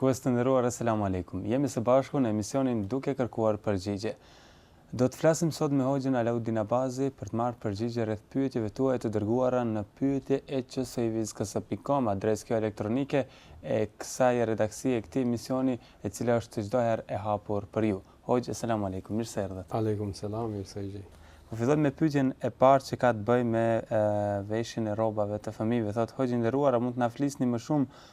Shikues të nderuar Eselamu Alejkum. Jemi së bashku në emisionin Duke kërkuar përgjigje. Do të flasim sot me Hoxhën Alaudin Abazi për të marrë përgjigje rreth pyetjeve tuaja të dërguara në pyetje et qsivizkës pikë kom, adresë kjo elektronike e kësaj redaksie e këtij emisioni e cila është çdo herë e hapur për ju. Hoxhë Eselamu Alejkum, mirë se erdhët. Alejkum Selam, mirë se ju gjej. Po fillojmë me pyetjen e parë që ka të bëjë me veshjen e rrobave të fëmijëve. Thotë Hoxhë i nderuar, a mund të na flisni më shumë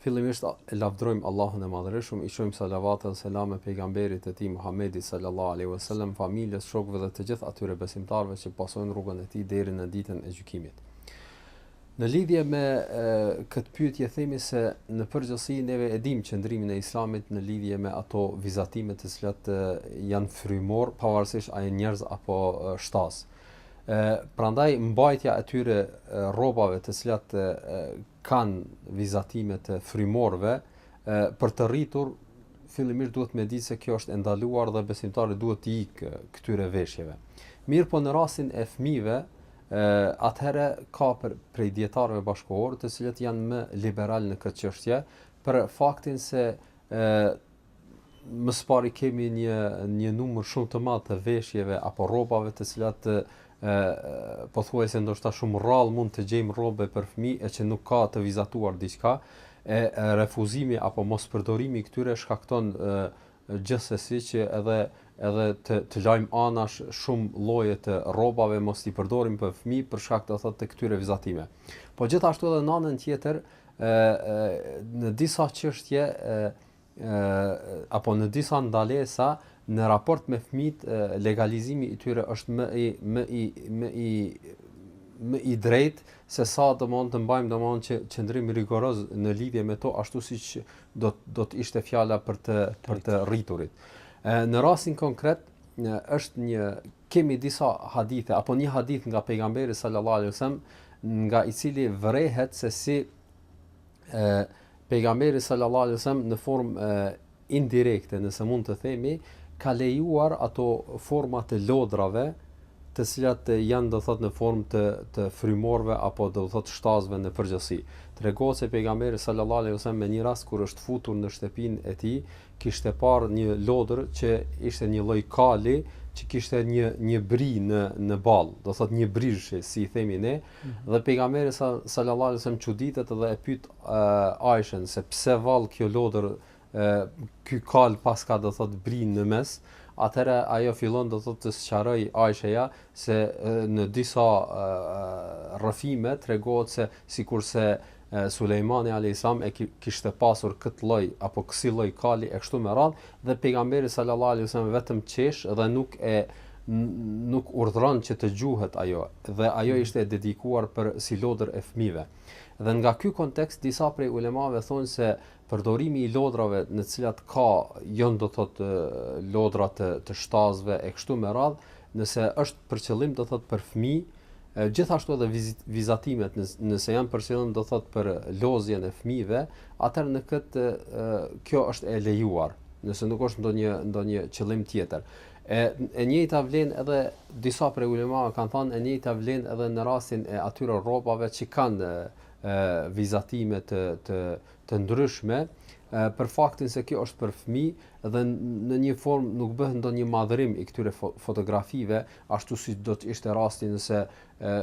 Fillimisht e lavdrojmë Allahun e Madhërishëm, i çojmë salavat dhe selame Pejgamberit të Tij Muhammedit sallallahu alejhi ve sellem, familjes, shokëve dhe të gjithë atyre besimtarëve që pasojnë rrugën e tij deri në Ditën e Gjykimit. Në lidhje me këtë pyetje themi se në përgjithësi neve e dimë qëndrimin e Islamit në lidhje me ato vizatime të cilat janë frymor pavarësisht a janë njerëz apo shtas. Ë prandaj mbajtja e atyre rrobave të cilat kanë vizatime të frymorëve, për të rritur fillimisht duhet me ditë se kjo është e ndaluar dhe besimtari duhet t'u ikë këtyre veshjeve. Mirëpo në rastin e fëmijëve, atëherë ka për prej dietarëve bashkëkohorë të cilët janë më liberal në këtë çështje për faktin se më së pari kemi një një numër shumë të madh të veshjeve apo rrobave të cilat ë pothuajse ndoshta shumë rrallë mund të gjejmë rrobe për fëmijë e që nuk ka të vizatuar diçka e refuzimi apo mos përdorimi i këtyre shkakton gjithsesi që edhe edhe të të lajm anash shumë lloje të rrobave mos i përdorim për fëmijë për shkak do thotë të këtyre vizatime. Po gjithashtu edhe në anën tjetër ë në disa çështje ë apo në disa ndalesa në raport me fëmit legalizimi i tyre është më i më i më i më i drejt se sa do mund të mbajmë domethënë qëndrim rigoroz në lidhje me to ashtu siç do do të ishte fjala për të për të rriturit. Në rastin konkret në është një kemi disa hadithe apo një hadith nga pejgamberi sallallahu alejhi ve sellem nga i cili vërehet se si ë Pejgamberi sallallahu alejhi ve sellem në formë indirekte, nëse mund të themi, ka lejuar ato forma të lodrave, të cilat janë do thot në formë të të frymorëve apo do thot shtazëve në përgjithësi. Tregohet se pejgamberi sallallahu alejhi ve sellem në një rast kur është futur në shtëpinë e tij, kishte parë një lodër që ishte një lloj kali që kishte një një bri në në ball, do thot një brirësh, si i themi ne, mhm. dhe pejgamberi sallallahu alejhi ve sellem çuditet dhe e pyet Ajshen se pse vallë kjo lodër ky kalë paska do thotë brinë në mes atëherë ajo fillon do thotë të sqaroj Ajsheja se në disa rrëfime tregohet se sikurse Sulejmani alayhis salam e kishte pasur këtë lloj apo kësi lloj kali e kështu me radhë dhe pejgamberi sallallahu alaihi wasallam vetëm qesh dhe nuk e nuk urdhëron që të gjuhet ajo dhe ajo ishte e dedikuar për si lodër e fëmijëve. Dhe nga ky kontekst disa prej ulemave thonë se përdorimi i lodrave në të cilat ka jo do thot lodra të të shtazëve e kështu me radh, nëse është për qëllim do thot për fëmijë, gjithashtu edhe vizit, vizatimet nëse janë për qëllim do thot për lozjen e fëmijëve, atëherë në këtë kjo është e lejuar nëse nuk është ndonjë ndonjë qëllim tjetër. E e njëjta vlen edhe disa prej ulemave kanë thënë e njëjta vlen edhe në rastin e atyre rrobave që kanë e, vizatime të të të ndryshme e, për faktin se kjo është për fëmijë dhe në një formë nuk bëhet ndonjë madhërim i këtyre fo, fotografive ashtu siç do të ishte rasti nëse e,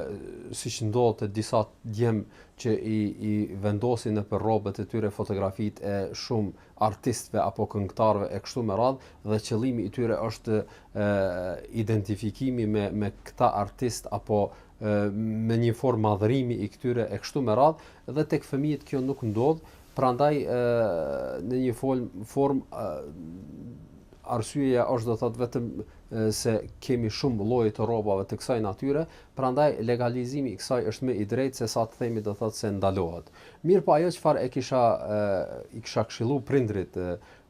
siç ndodh te disa djem që i i vendosin nëpër rrobat e tyre fotografitë e shumë artistëve apo këngëtarëve e kështu me radhë dhe qëllimi i tyre është identifikimi me me këta artistë apo me një formë madhërimi i këtyre e kështu me radhë dhe tek fëmijët kjo nuk ndodh, prandaj në një formë formë arsyeja është do të thotë vetëm se kemi shumë lloje të rrobave të kësaj natyre, prandaj legalizimi i kësaj është më i drejtë se sa të themi do të thotë se ndalohet. Mirëpo ajo çfarë e kisha i kisha këshillu prindrit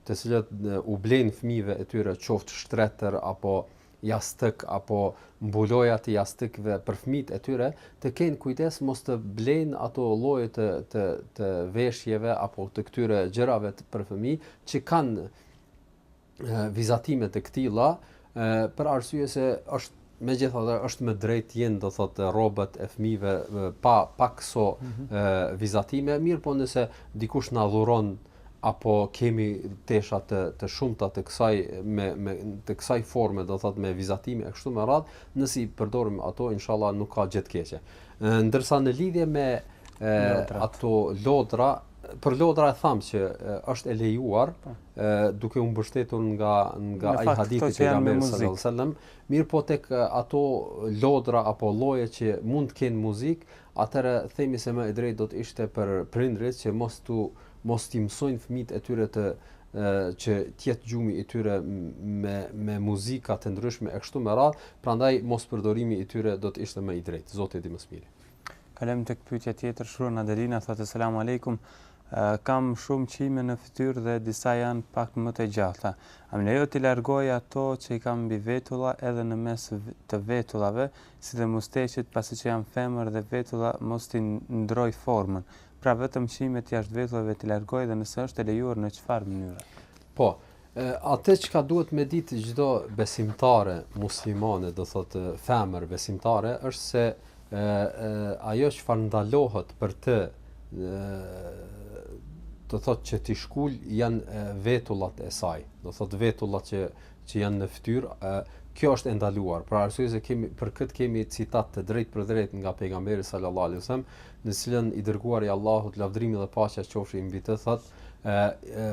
të cilët u blejnë fëmijëve e tyre qoftë shtretër apo jastëk apo mbuloja të jastëkve për fëmijët e tyre të kenë kujdes mos të blejnë ato lloje të të të veshjeve apo të këtyre gjërave për fëmijë që kanë vizatime të këtilla për arsye se është megjithatë është më drejt të jenë do thotë rrobat e fëmijëve pa pa këso mm -hmm. vizatime mirëpo nëse dikush na dhuron apo kemi tesha të të shumta të kësaj me me të kësaj forme do thotë me vizatime e kështu me radh nëse i përdorim ato inshallah nuk ka gjë të keqe ndërsa në lidhje me e, ato lodra për lodra e thamë që është e lejuar po. duke u mbështetur nga nga ai hadithi i pejgamberit sallallahu alajhi wasallam, mirëpo tek ato lodra apo lloje që mund të kenë muzikë, atëherë themi se më e drejtë do të ishte për prindërit që mos t'u mos t'i mësojnë fëmijët e tyre të që të jetë gjumi i tyre me me muzika të ndryshme e kështu me radhë, prandaj mospërdorimi i tyre do të ishte më i drejtë, Zoti e di më së miri. Kalojmë tek pyetja tjetër, shkruan Adelina, thotë selam aleikum. Kam shumë qime në fytyrë dhe disa janë pak më të gjata. A më lejohet t'i largoj ato që i kam mbi vetulla edhe në mes të vetullave, si dhe mustaqet, pasi që jam femër dhe vetulla mos t'i ndroj formën? Pra vetëm qimet jashtë vetullave t'i largoj dhe nëse është e lejuar në çfarë mënyre? Po, Atë çka duhet me ditë çdo besimtare muslimane, do thotë femër besimtare, është se ë ajo çfarë ndalohet për të do thotë që t'i shkul janë vetullat e saj, do thotë vetullat që që janë në fytyrë, kjo është e ndaluar. Për arsye se kemi për kët kemi citat të drejtpërdrejt nga pejgamberi sallallahu alajhi wasallam, në të cilën i dërguari i Allahut lavdrimi dhe paqja qofshin mbi të thot e, e,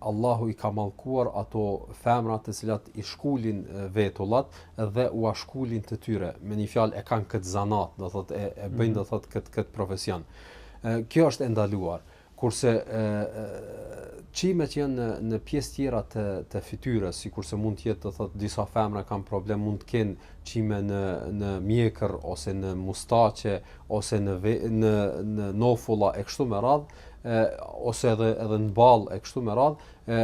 Allahu i ka mallkuar ato femra të cilat i shkulin vetullat dhe ua shkulin të tjerëve. Me një fjalë e kanë këtë zanat, do thotë e, e bëjnë mhm. do thotë këtë këtë profesion. E, kjo është e ndaluar. Kurse e, qimet që janë në në pjesë tjera të të fytyrës, sikurse mund të jetë do thotë disa femra kanë problem, mund të kenë qime në në mjekër ose në mustaqe ose në ve, në në nofulla e kështu me radhë, e, ose edhe, edhe në ballë e kështu me radhë, e,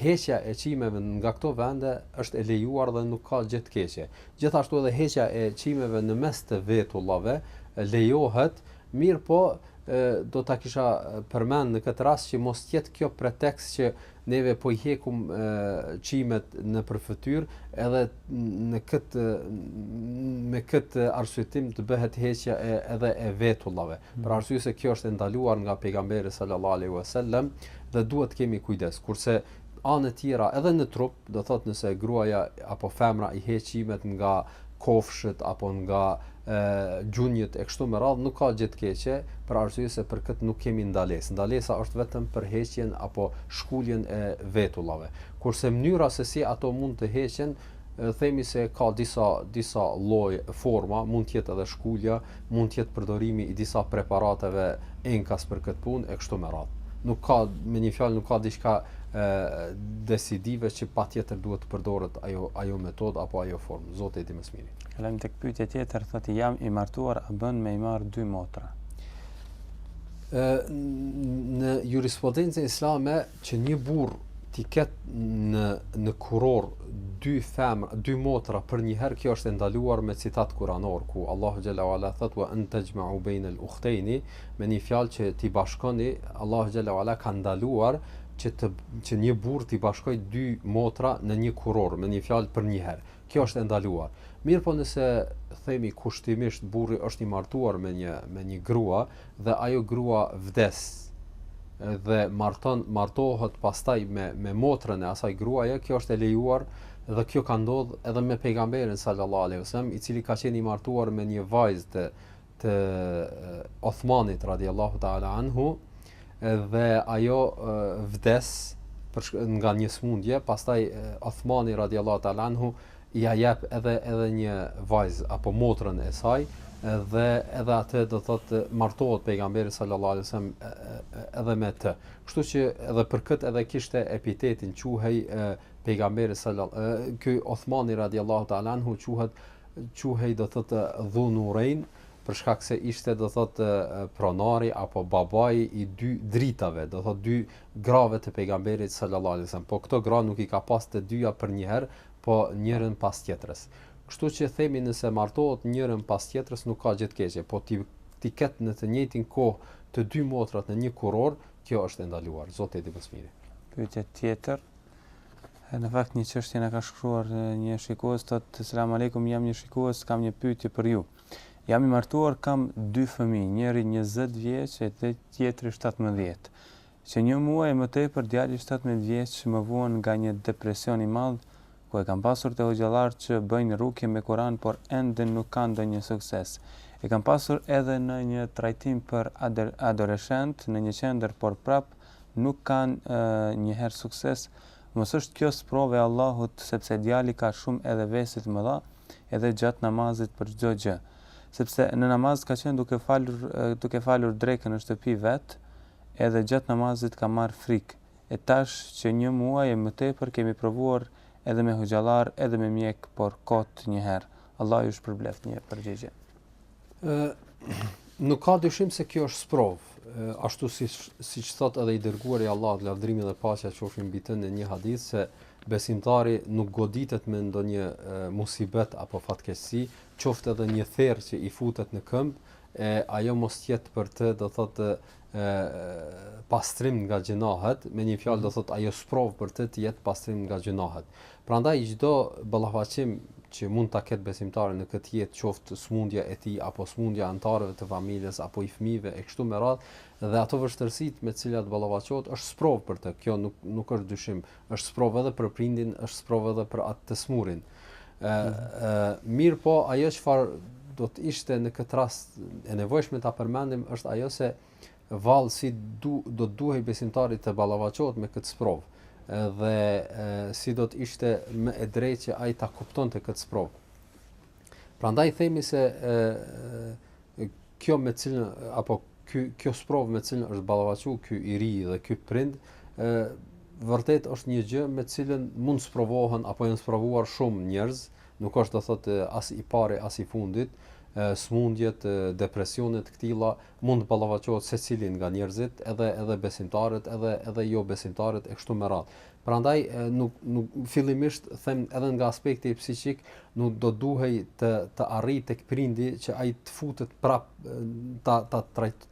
heqja e qimeve nga këto vende është e lejuar dhe nuk ka gjë të keqe. Gjithashtu edhe heqja e qimeve në mes të vetullave lejohet, mirëpo do ta kisha përmend në këtë rast që mos t'jetë kjo pretekst që Neve po i hekum qimet nëpër fytyrë edhe në këtë me këtë arsyetim të bëhet heqja e edhe e vetullave. Mm. Për arsye se kjo është e ndaluar nga pejgamberi sallallahu alaihi wasallam dhe duhet të kemi kujdes. Kurse anë tjera edhe në trup, do thotë nëse gruaja apo femra i heq qimet nga kofshët apo nga gjunjët e kështu me radhë nuk ka gjë të keqe për arsye se për këtë nuk kemi ndalesë. Ndalesa është vetëm për heqjen apo shkuljen e vetullave. Kurse mënyra se si ato mund të heqen, themi se ka disa disa lloje, forma, mund të jetë edhe shkulja, mund të jetë përdorimi i disa preparateve enkas për këtë punë e kështu me radhë. Nuk ka, me një fjalë, nuk ka diçka ë decisive që patjetër duhet të përdoret ajo ajo metodë apo ajo formë. Zoti e di më së miri. Kalojmë tek pyetja tjetër, thotë jam i martuar a bën me i marr dy motra? Ë në jurisprudencën islame Që një burrë t'i ketë në në kurorë dy femra, dy motra përnjëherë kjo është e ndaluar me citat kuranor, ku Allahu xhelle ue ala thotë, "Wa an tajma'u bejne al-ukhtejni", me një fjalë që t'i bashkoni, Allahu xhelle ue ala ka ndaluar që të që një burrë t'i bashkojë dy motra në një kurorë, me një fjalë përnjëherë. Kjo është e ndaluar. Mirëpo nëse themi kushtimisht burri është i martuar me një me një grua, dhe ajo grua vdes dhe marton martohet pastaj me me motrën e asaj gruaje kjo është e lejuar dhe kjo ka ndodh edhe me pejgamberin sallallahu alaihi wasallam i cili ka qenë i martuar me një vajzë të të Othmanit radiallahu ta'ala anhu dhe ajo vdes për nga një smundje pastaj Othmani radiallahu ta'ala anhu ia jep edhe edhe një vajzë apo motrën e saj dhe edhe atë do të thotë martohet pejgamberi sallallahu alaihi wasallam edhe me të. Kështu që edhe për këtë edhe kishte epitetin quhej pejgamberi sallallahu ky Uthmani radiallahu ta'ala anhu quhet quhej do të thotë dhunurein për shkak se ishte do thot pronari apo babai i dy dritave, do thot dy grave të pejgamberit sallallahu alajhi wasallam. Po këto gra nuk i ka pas të dyja për një herë, po njërën pas tjetrës. Kështu që themi nëse martohet njërën pas tjetrës nuk ka gjë të keqe, po t'i t'i ketë në të njëjtën kohë të dy motrat në një kurorë, kjo është e ndaluar. Zoti e di më së miri. Pyetja tjetër, në fakt një çështje na ka shkruar një shikues thot selam aleikum jam një shikues kam një pyetje për ju jam i martuar kam dy fëmijë njëri 20 vjeç e tjetri 17 Që një muaj e më tepër djali shtatëmbëdhjetë vjeç më vuan nga një depresion i madh ku e kam pasur te hoxhallarë që bëjnë rukje me Kuran por ende nuk ka ndonjë sukses. E kam pasur edhe në një trajtim për adoleshentë në një qendër por prap nuk kanë njëherë sukses mos është kjo sprovë e Allahut sepse djali ka shumë edhe vese të mëdha edhe gjatë namazit për çdo gjë sepse në namaz ka qenë duke falur duke falur drekën në shtëpi vetë edhe gjatë namazit ka marrë frikë, e tash që një muaj e më tepër kemi provuar edhe me hoxhallarë edhe me mjekë por kot një herë. Allahu ju shpërbleftë një përgjigje. Ë nuk ka dyshim se kjo është sprovë, ashtu si siç thotë edhe i dërguari i Allahut lavdrimi dhe paqja qofshin mbi të në një hadith se besimtari nuk goditet me ndonjë musibet apo fatkeqësi, qoftë edhe një therrë që i futet në këmbë, e ajo mos të jetë për të do thotë e pastrim nga gjynahet, me një fjalë do thotë ajo sprovë për të të jetë pastrim nga gjynahet. Prandaj çdo ballafaqim që mund ta ketë besimtari në këtë jetë, qoftë smundja e tij apo smundja e anëtarëve të familjes apo i fëmijëve e kështu me radhë, dhe ato vështirësitë me të cilat ballafaqohet është sprovë për të. Kjo nuk nuk është dyshim, Është sprovë edhe për prindin, është sprovë edhe për atë të smurin. Ë mhm. mirëpo ajo çfarë do të ishte në këtë rast e nevojshme ta përmendim është ajo se vallë si du, do të duhej besimtari të ballafaqohet me këtë sprovë dhe e, si do të ishte më e drejtë që ai ta kuptonte këtë sprovë. Prandaj themi se e, kjo me cilën apo ky kjo sprovë me cilën është ballafaqu ky i ri dhe ky prind ë vërtet është një gjë me cilën mund të sprovohen apo janë sprovuar shumë njerëz, nuk është do thotë as i pari as i fundit, smundjet, depresione të këtilla mund të ballafaqohet secili nga njerëzit, edhe edhe besimtarët, edhe edhe jo besimtarët e kështu me radhë. Prandaj nuk nuk fillimisht them edhe nga aspekti psiqik, nuk do duhej të të arrijë tek prindi që ai të futet pra ta ta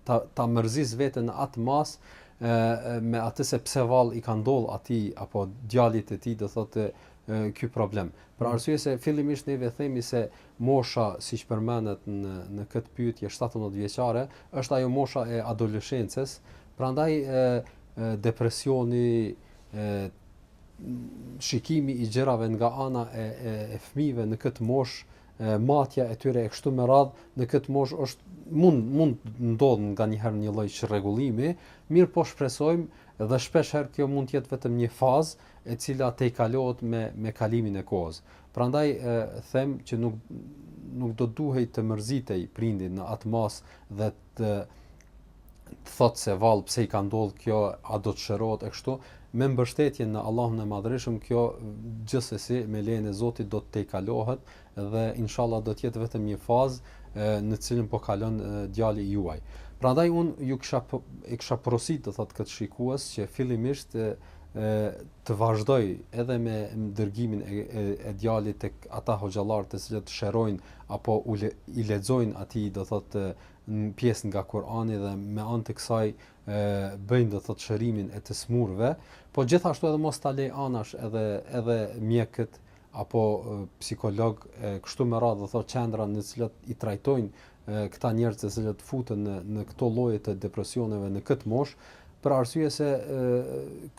ta ta mërzis veten në atë masë ë me atë se pse vallë i ka ndodh atij apo djalit të tij do thotë ky problem. Për arsye se fillimisht neve themi se mosha siç përmendet në në këtë pyetje 17 vjeçare është ajo mosha e adoleshencës, Prandaj depresioni, shikimi i gjërave nga ana e e, e fëmijëve në këtë moshë, matja e tyre e kështu me radhë, në këtë moshë është mund mund ndodhë nganjëherë një lloj çrregullimi, mirëpo shpresojmë dhe shpeshherë kjo mund të jetë vetëm një fazë e cila tejkalohet me me kalimin e kohës. Prandaj e, them që nuk nuk do duhej të mërzitej prindi në atë masë dhe të thotë se vallë pse i ka ndodhur kjo, a do të shërohet e kështu, me mbështetjen në Allahun e Madhërishëm kjo gjithsesi me lejen e Zotit do të tejkalohet dhe inshallah do të jetë vetëm një fazë në të cilën po kalon djali i juaj. Prandaj un ju kisha po, e kisha porosit do thotë këtë shikues që fillimisht e, të vazhdojë edhe me dërgimin e, e, e djalit tek ata hoxhallarë të cilët shërojnë apo u le, i lexojnë atij do thotë në pjesë nga Kurani dhe me anë të kësaj e bëjnë do thotë shërimin e të smurve, po gjithashtu edhe mos ta lejë anash edhe edhe mjekët apo psikologë e kështu me radhë do thotë qendra në të cilat i trajtojnë këta njerëz të cilët futen në në këto lloje të depresioneve në këtë moshë, për arsye se e,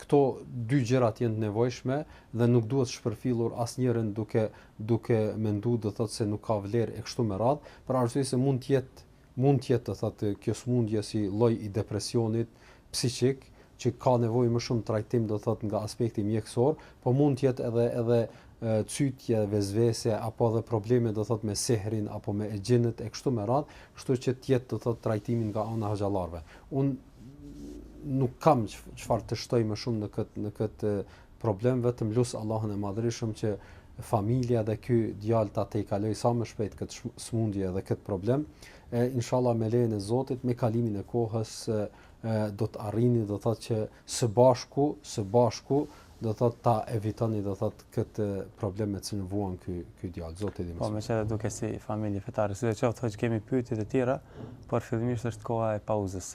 këto dy gjërat janë të nevojshme dhe nuk duhet shpërfillur asnjërin duke duke mendu do thot se nuk ka vlerë e kështu me radhë, për arsye se mund të jetë mund të jetë do thot kjo sëmundje si lloj i depresionit psiqik që ka nevojë më shumë trajtim do thot nga aspekti mjekësor, po mund të jetë edhe edhe cytje, vesvese apo edhe probleme do thot me sehrin apo me e xhinët e kështu me radhë, kështu që të jetë do thot trajtimi nga ana e hoxhallarëve. Unë nuk kam çfarë të shtoj më shumë në këtë në këtë Problem vetëm lus Allahun e Madhërishëm që familja dhe ky djal ta tejkaloj sa më shpejt kët smundje dhe kët problem e inshallah me lejen e Zotit me kalimin e kohës do të arrini do thot që së bashku së bashku do thot ta evitoni do thot kët problem me të cilën vuan ky ky djal Zoti e di më. Po meqë është duket si familje fetare sido qoftë thotë kemi pyetje të tjera por fillimisht është koha e pauzës.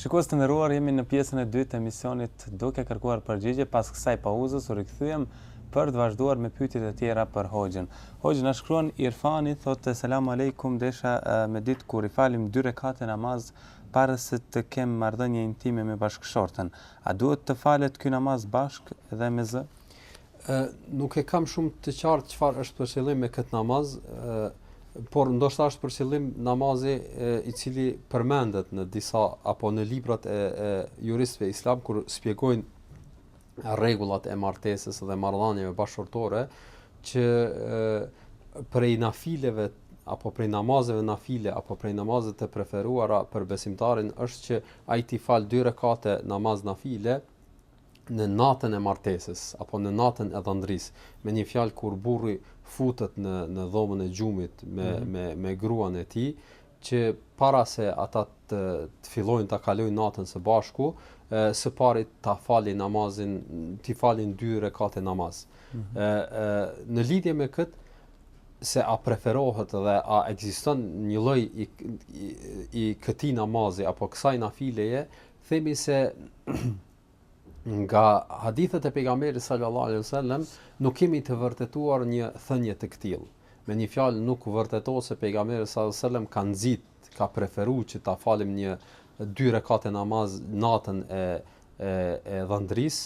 Shikues të nderuar, jemi në pjesën e dytë të emisionit Duke kërkuar përgjigje, pas kësaj pauzës u rikthyem për të vazhduar me pyetjet e tjera për hoxhën. Hoxhë na shkruan Irfani thotë Selam Alejkum desha me ditë kur i falim dy rekate namaz para se të kem marrëdhënie intime me bashkëshorten, a duhet të falet ky namaz bashkë dhe me zë? Ë nuk e kam shumë të qartë çfarë është për qëllim me kët namaz, ë por ndoshta është për qëllim namazi e, i cili përmendet në disa apo në librat e, e juristëve islam kur shpjegojnë rregullat e martesës dhe marrëdhënieve bashkëshortore që prej nafileve apo prej namazeve nafile apo prej namazeve të preferuara për besimtarin është që ai ti fal dy rekate namaz nafile në natën e martesës apo në natën e dhëndrisë, me një fjalë kur burri futet në në dhomën e gjumit me mm -hmm. me me gruan e tij, që para se ata të, të fillojnë ta kalojnë natën së bashku, e, së pari ta falin namazin, ti falin dy rekate namaz. Mm -hmm. e, e, në lidhje me kët se a preferohet dhe a ekziston një lloj i, i, i këtij namazi apo kësaj nafileje themi se nga hadithet e pejgamberit sallallahu alaihi wasallam nuk kemi të vërtetuar një thënie të këtillë. Me një fjalë nuk vërtetohet se pejgamberi sallallahu alaihi wasallam ka nxit, ka preferuar që ta falim një dy rekate namaz natën e e e dhëndris,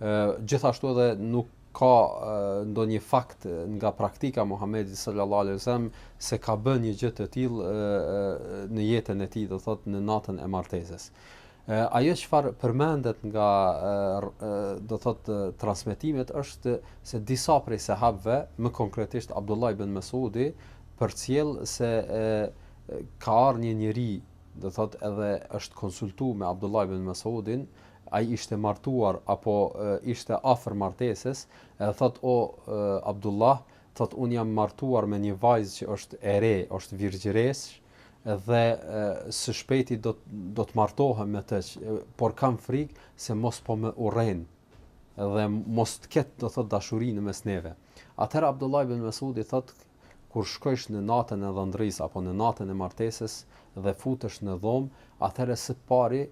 gjithashtu edhe nuk ka ndonjë fakt nga praktika e Muhamedit sallallahu alaihi wasallam se ka bën një gjë të tillë në jetën e tij, do thot në natën e martesës. Ajo çfarë përmendet nga do thot transmetimet është se disa prej sahabëve, më konkretisht Abdullah ibn Mas'udi, përcillet se e, ka ardhur një njeri, do thot edhe është konsultuar me Abdullah ibn Mas'udin, ai ishte martuar apo ishte afër martesës, edhe thotë o Abdullah, thotë unë jam martuar me një vajzë që është e re, është virgjëreshë dhe së shpejti do të martohem me të, por kam frikë se mos po më urren dhe mos të ketë do thotë dashuri në mes neve. Atëherë Abdullah ibn Mesudi thotë Kur shkojsh në natën e dhëndrisë apo në natën e martesës dhe futesh në dhomë, atëherë së pari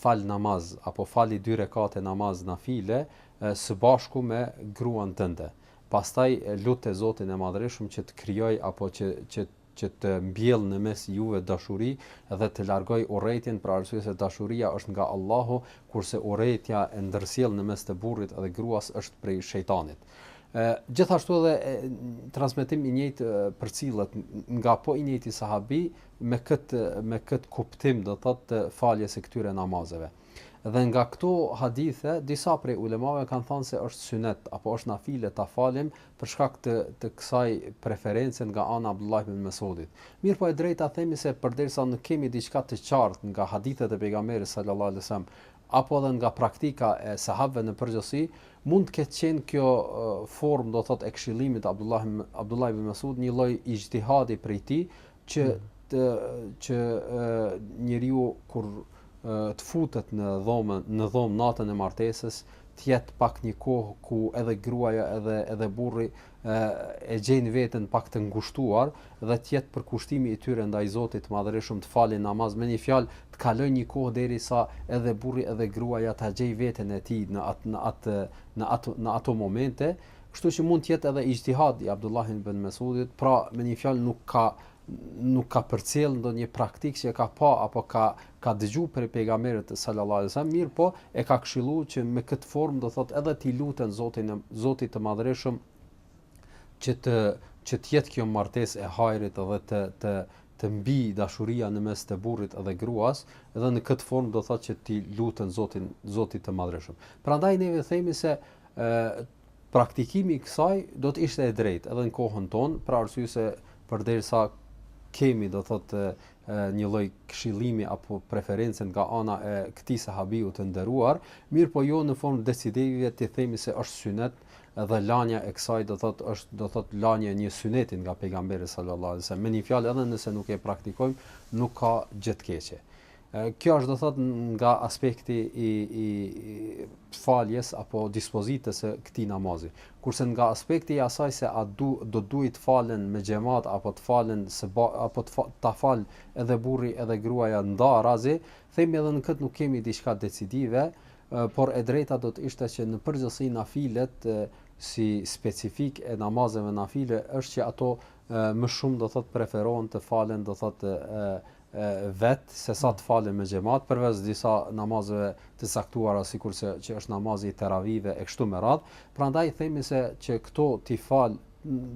fal namaz apo fali dy rekate namaz nafile së bashku me gruan tënde. Pastaj lute Zotin e Madhërishëm që të krijojë apo që që që të mbjellë në mes juve dashuri dhe të largojë urrejtjen për arsye se dashuria është nga Allahu, kurse urrejtja e ndërsjellë në mes të burrit dhe gruas është prej shejtanit. Gjithashtu edhe transmetim i njëjtë përcillet nga po i njëjti sahabi me kët me kët kuptim do thotë të faljes së këtyre namazeve. Dhe nga këto hadithe disa prej ulemave kanë thënë se është synet apo është nafile ta falim për shkak të të kësaj preference nga ana e Abdullah ibn Mesudit. Mirpo e drejta themi se përderisa nuk kemi diçka të qartë nga hadithet e pejgamberit sallallahu alajhi wasallam apo edhe nga praktika e sahabëve në përgjithësi, mund të ketë qenë kjo formë, do thotë, e këshillimit Abdullah Abdullah ibn Mesud, një lloj ixhtihadi prej tij, që mm. të që njeriu kur të futet në dhomën, në dhomë natën e martesës, të jetë pak një kohë ku edhe gruaja edhe edhe burri e gjejnë veten pak të ngushtuar dhe të jetë përkushtimi i tyre ndaj Zotit të Madhërishëm të falin namaz, me një fjalë të kalojnë një kohë derisa edhe burri edhe gruaja ta gjejë veten e tij në atë në atë në atë në ato momente, kështu që mund të jetë edhe ixhtihad i Abdullah ibn Mesudit, pra me një fjalë nuk ka nuk ka përcjell ndonjë praktikë që e ka pa apo ka ka dëgju prej pejgamberit sallallahu alajhi wasallam, mirëpo e ka kshillu që me këtë formë do thotë edhe t'i luten Zotit të Madhreshëm që të që të jetë kjo martesë e hajrit dhe të të të mbijë dashuria në mes të burrit dhe gruas, edhe në këtë formë do thotë që t'i luten Zotit të Madhreshëm. Prandaj ne i themi se ë Praktikimi i kësaj do të ishte e drejtë edhe në kohën tonë, për arsye se përderisa kemi do thotë një lloj këshillimi apo preference nga ana e këtij sahabiu të nderuar, mirëpo jo në formë decidive t'i themi se është synet dhe lanja e kësaj do thotë është do thotë lanja e një syneti nga pejgamberi sallallahu alajhi wasallam. Me një fjalë edhe nëse nuk e praktikojmë, nuk ka gjë të keqe. Kjo është do thot nga aspekti i i faljes apo dispozitës së këtij namazi. Kurse nga aspekti i asaj se a du, do duhet të falen me xhemat apo të falen së ba, apo të të falë edhe burri edhe gruaja ndarazi, themi edhe në këtë nuk kemi diçka decidive, por e drejta do të ishte që në përgjithësi nafilet si specifik e namazeve nafile është që ato më shumë do thot preferohen të falen do thot vetë se sa të falen me xhemat përveç disa namazeve të caktuara sikurse që është namazi i teravive e kështu me radhë prandaj themi se që këto t'i falë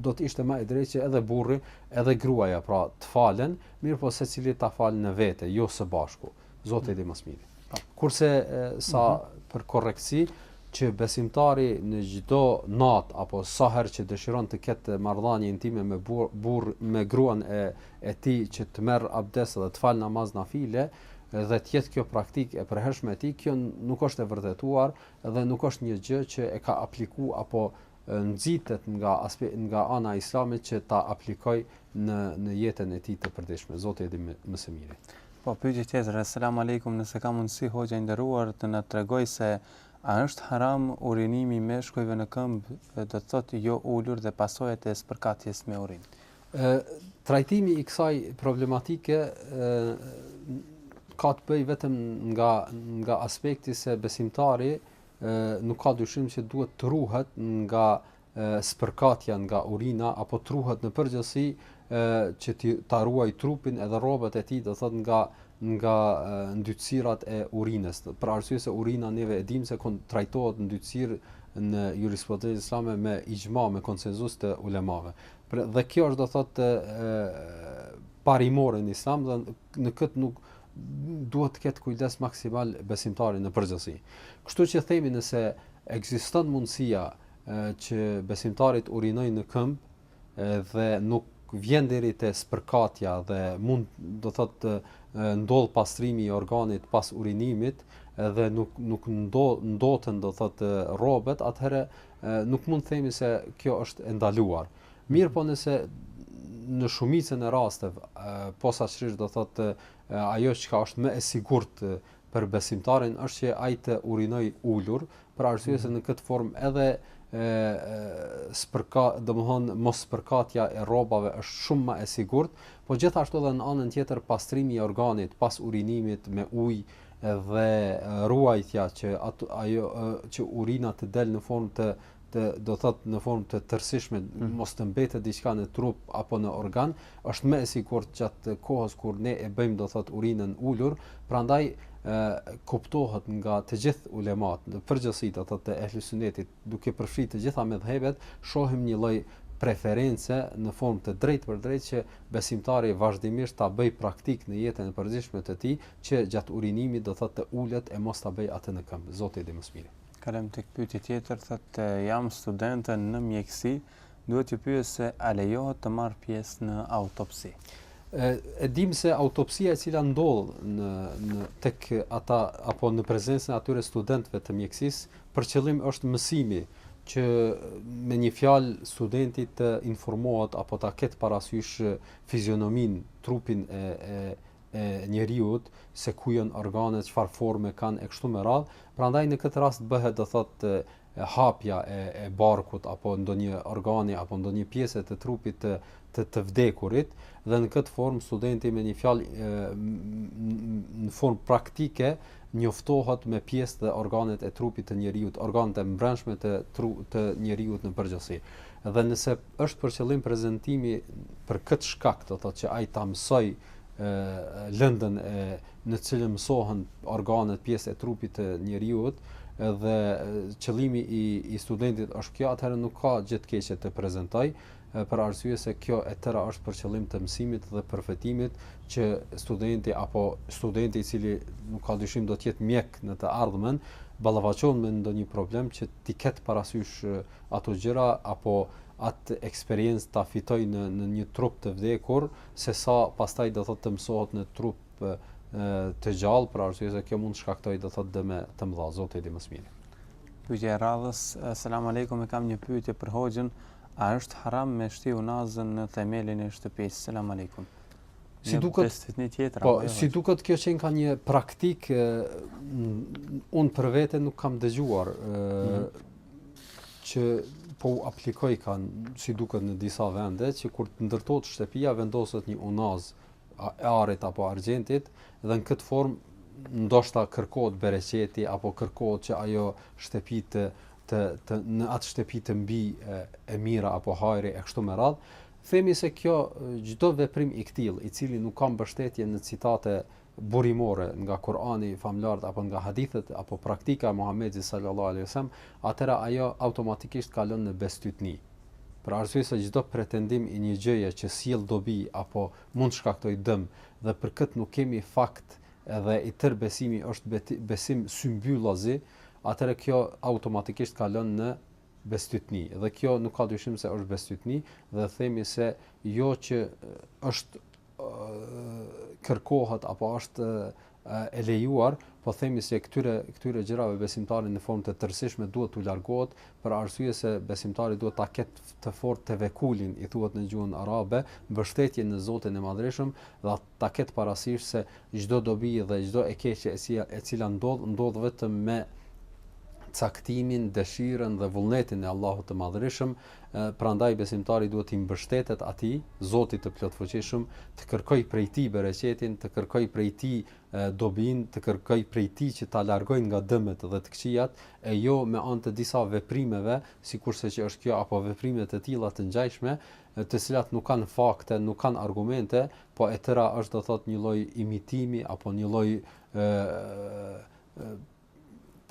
do të ishte më e drejtë që edhe burri edhe gruaja pra të falen mirëpo secili ta falë në vete jo së bashku Zoti e di më së miri po. kurse sa mhm. i përket asaj që besimtari në çdo natë apo sa herë që dëshiron të ketë marrëdhënie intime me burr me gruan e e tij që të merr abdes dhe të falë namaz nafile dhe të jetë kjo praktikë e përhershme e tij, kjo nuk është e vërtetuar dhe nuk është një gjë që e ka apliku apo nxitet nga aspe, nga ana e islamit që ta aplikoj në në jetën e tij të përditshme. Zoti e di më së miri. Po pyetje tjetër, selam alejkum, nëse ka mundësi hoxha i nderuar të na tregoj se a është haram urinimi meshkujve në këmbë, do të thotë jo ulur dhe pasojat e spërkatjes me urinë. Trajtimi i kësaj problematike ka të bëjë vetëm nga nga aspekti se besimtari nuk ka dyshim se duhet të ruhet nga spërkatja nga urina apo të ruhet në përgjithësi që të ta ruaj trupin edhe rrobat e tij do thot nga nga ndytësirat e urinës. Për arsye se urina neve e dimë se kon trajtohet ndytësirë në jurisprudencën islame me ixhma me konsensus të ulemave. Pra dhe kjo është do thotë parimore në Islam dhe në këtë nuk duhet të ketë kujdes maksimal besimtari në përgjithësi. Kështu që themi nëse ekziston mundësia që besimtari të urinojë në këmbë dhe nuk vjen deri te spërkatja dhe mund do thotë të ndodh pastrimi i organit pas urinimit dhe nuk nuk ndoten do thotë rrobat atëherë nuk mund të themi se kjo është e ndaluar. Mirëpo nëse në shumicën e rasteve, posaçërisht do thotë ajo çka është më e sigurt për besimtarin është që ai të urinojë ulur, për arsye se mhm. në këtë formë edhe ë spërka, domthon mos spërkatja e rrobave është shumë më e sigurt, po gjithashtu edhe në anën tjetër pastrimi i organit pas urinimit me ujë dhe ruajtja që ajo që urina të del në formë të të do të thotë në formë të tërësishme mhm. mos të mbetet diçka në trup apo në organ është më e sigurt gjatë kohës kur ne e bëjmë do të thotë urinën ulur prandaj kuptohet nga të gjithë ulematë në përgjithësi do të thotë të ehli sunetit duke përfshirë të gjitha medhhebet, shohim një lloj preference në formë të drejtpërdrejtë që besimtari vazhdimisht ta bëjë praktikë në jetën e përditshme të tij, që gjatë urinimit, do të thotë të ulet e mos ta bëjë atë në këmbë. Zoti e di më së miri. Kalojmë tek pyetja tjetër, thotë jam studente në mjekësi, duhet t'ju pyes se a lejohet të marr pjesë në autopsi? E, e dim se autopsia e cila ndodh në në tek ata apo në prezencën e atyre studentëve të mjekësisë, Për qëllim është mësimi, që me një fjalë studenti të informohet apo ta ketë parasysh fizionominë, trupin e e e njeriut, se ku janë organet, çfarë forme kanë e kështu me radhë. Prandaj në këtë rast bëhet do thotë hapja e e barkut apo ndonjë organi apo ndonjë pjese të trupit të të të vdekurit dhe në këtë formë studenti me një fjalë në formë praktike njoftohet me pjesë dhe organet e trupit të njeriut, organet e mbrendshme të të njeriut në përgjithësi. Dhe nëse është për qëllim prezentimi për këtë shkak, do thotë që ai ta mësoj lëndën e në të cilën mësohen organet, pjesë e trupit të njeriut, dhe qëllimi i i studentit është kjo, atëherë nuk ka gjë të keqe të prezentoj, për arsye se kjo e tëra është për qëllim të mësimit dhe përfitimit që studenti apo studenti i cili nuk ka dyshim do të jetë mjek në të ardhmen, ballafaqohet me ndonjë problem që t'i ketë parasysh ato gjëra apo atë eksperiencë ta fitoj në në një trup të vdekur, se sa pastaj do thotë të mësohet në trup të gjallë, për arsye se kjo mund të shkaktojë do thotë dëme të mëdha, Zoti e di më së miri. Pyetja e radhës, selam aleikum, e kam një pyetje për hoxhën, A është haram me shti unazën në themelin e shtëpisë? Selam Alejkum. Si Një duket bestytni tjetër apo po, jo? Po, si duket kjo qenka një praktik e, unë për vete nuk kam dëgjuar e, mm. që po u aplikojka si duket në disa vende që kur të ndërtohet shtëpia vendoset një unaz arit apo argjentit dhe në këtë formë ndoshta kërkohet bereqeti apo kërkohet që ajo shtëpi të të të në atë shtëpi të mbijë e mira apo hajri e kështu me radh themi se kjo çdo veprim i ktill i cili nuk ka mbështetje në citate burimore nga Kurani famlart apo nga hadithet apo praktika e Muhamedit sallallahu alaihi wasallam atëherë ajo automatikisht kalon në bestytni për arsye se çdo pretendim i një gjëje që sjell dobi apo mund të shkaktojë dëm dhe për këtë nuk kemi fakt dhe i tërë besimi është beti, besim symbyllazi, atëherë kjo automatikisht kalon në bestytni dhe kjo nuk ka dyshim se është bestytni dhe themi se jo që është kërkohet apo është e lejuar, po themi se këtyre këtyre gjërave besimtari në formë të tërësishme duhet t'u largohet, për arsye se besimtari duhet ta ketë të fortë tevekulin, i thuhet në gjuhën arabe, mbështetjen në Zotin e Madhërishëm, dhe ta ketë parasysh se çdo dobi dhe çdo e keqe e cila e cila ndodh, ndodh vetëm me caktimin, dëshirën dhe vullnetin e Allahut të Madhërishëm, Prandaj besimtari duhet t'i mbështetet Atij, Zotit të Plotfuqishëm, të kërkojë prej Tij bereqetin, të kërkojë prej Tij dobinë, të kërkojë prej Tij që ta largojë nga dëmet dhe të këqijat, e jo me anë të disa veprimeve, sikurse që është kjo apo veprime të tilla të ngjajshme, të cilat nuk kanë fakte, nuk kanë argumente, po e tëra është do thotë një lloj imitimi apo një lloj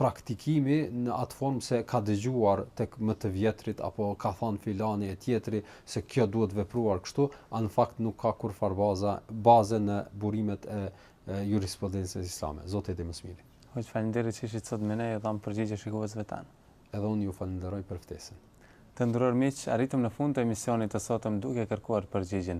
praktikimi në atë formë se ka dëgjuar tek më të vjetrit apo ka thënë filani e tjetri se kjo duhet vepruar kështu, a në fakt nuk ka kurrfarë baza, baze në burimet e jurisprudencës islame. Zoti i di më së miri. Hoxhë, faleminderit që ishit sot me ne, u dhamë përgjigje shikuesve tanë. Edhe unë ju falënderoj për ftesën. Të nderuar miq, arritëm në fund të emisionit të sotëm duke kërkuar përgjigjen.